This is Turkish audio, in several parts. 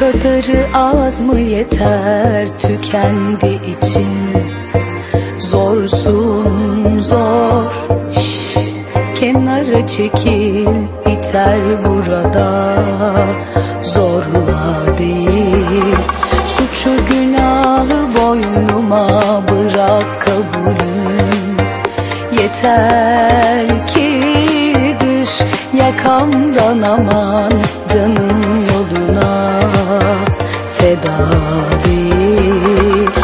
kadarı az mı yeter tükendi içim Zorsun zor. Şş, Kenara çekil biter burada. Zorla değil. Suçu günahı boynuma bırak kabulüm. Yeter ki düş yakamdan aman Canım Mahavir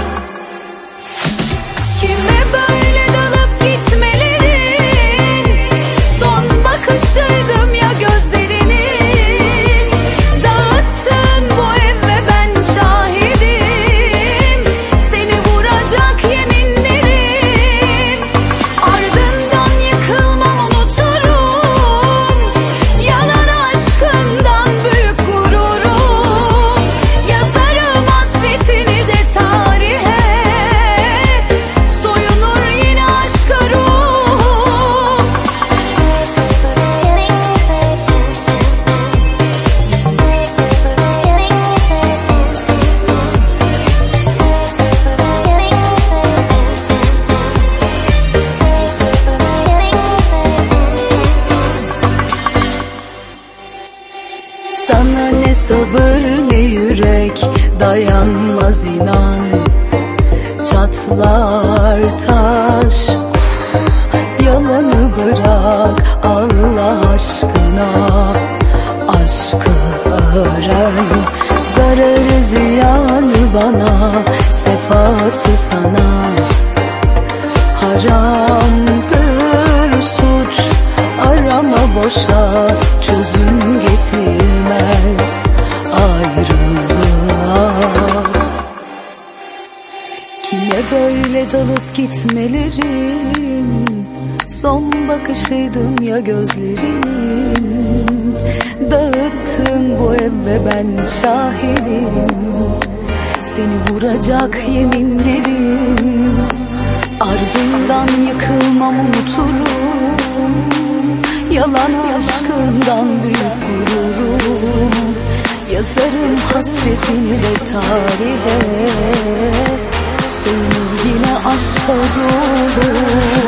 sabır ne yürek dayanmaz inan. Çatlar taş Yalanı bırak Allah aşkına. Aşkı öğren Zararı ziyanı bana Sefası sana. Haramdır suç Arama boşa Çözüm böyle dalıp gitmelerin Son bakışıydım ya gözlerinin Dağıttın bu ev ve ben şahidim. Seni vuracak yeminlerim. Ardından yıkılmam unuturum. Yalan aşkından büyük gururum. Yazarım hasretini de tarihe Soyunur yine aşka Kime